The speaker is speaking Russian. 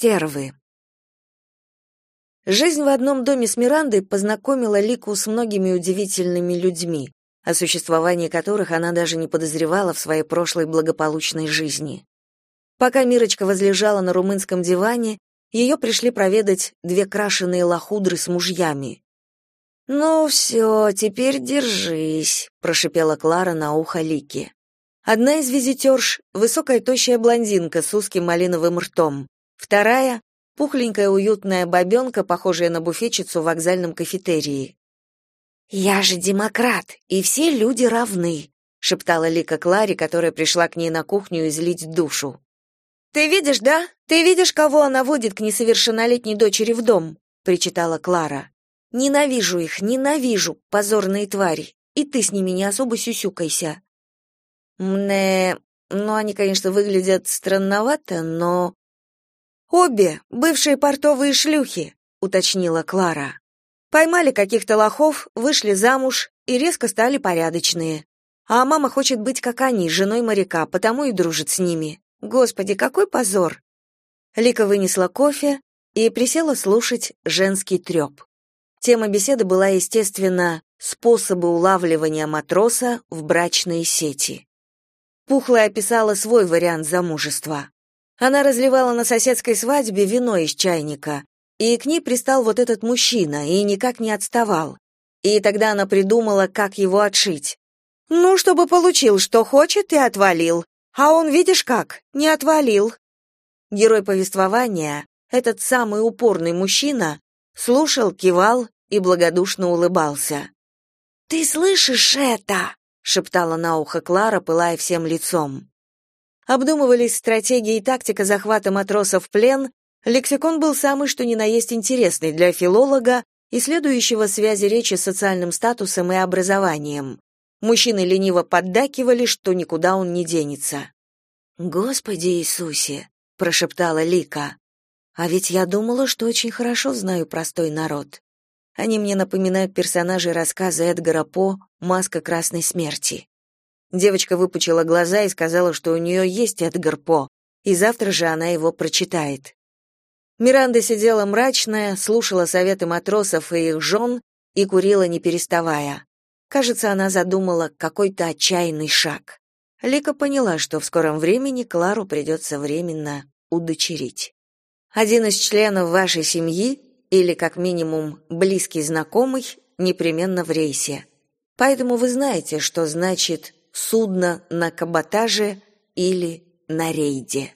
Стервы. Жизнь в одном доме с Мирандой познакомила Лику с многими удивительными людьми, о существовании которых она даже не подозревала в своей прошлой благополучной жизни. Пока Мирочка возлежала на румынском диване, ее пришли проведать две крашеные лохудры с мужьями. «Ну все, теперь держись», — прошипела Клара на ухо Лики. Одна из визитерш — высокая тощая блондинка с узким малиновым ртом. Вторая — пухленькая уютная бабенка, похожая на буфетчицу в вокзальном кафетерии. «Я же демократ, и все люди равны», — шептала Лика Кларе, которая пришла к ней на кухню излить душу. «Ты видишь, да? Ты видишь, кого она водит к несовершеннолетней дочери в дом?» — причитала Клара. «Ненавижу их, ненавижу, позорные твари. И ты с ними не особо сюсюкайся». Мне, ну они, конечно, выглядят странновато, но обе бывшие портовые шлюхи, уточнила Клара. Поймали каких-то лохов, вышли замуж и резко стали порядочные. А мама хочет быть как они, женой моряка, потому и дружит с ними. Господи, какой позор. Лика вынесла кофе и присела слушать женский треп. Тема беседы была, естественно, способы улавливания матроса в брачные сети. Пухлая описала свой вариант замужества. Она разливала на соседской свадьбе вино из чайника, и к ней пристал вот этот мужчина и никак не отставал. И тогда она придумала, как его отшить. Ну, чтобы получил, что хочет, и отвалил. А он, видишь как, не отвалил. Герой повествования, этот самый упорный мужчина, слушал, кивал и благодушно улыбался. «Ты слышишь это?» шептала на ухо Клара, пылая всем лицом. Обдумывались стратегии и тактика захвата матросов в плен. Лексикон был самый что ни на есть интересный для филолога, исследующего связи речи с социальным статусом и образованием. Мужчины лениво поддакивали, что никуда он не денется. «Господи Иисусе!» — прошептала Лика. «А ведь я думала, что очень хорошо знаю простой народ. Они мне напоминают персонажей рассказа Эдгара По «Маска красной смерти». Девочка выпучила глаза и сказала, что у нее есть Эдгар и завтра же она его прочитает. Миранда сидела мрачная, слушала советы матросов и их жен и курила не переставая. Кажется, она задумала какой-то отчаянный шаг. Лика поняла, что в скором времени Клару придется временно удочерить. Один из членов вашей семьи или, как минимум, близкий знакомый непременно в рейсе. Поэтому вы знаете, что значит судно на каботаже или на рейде.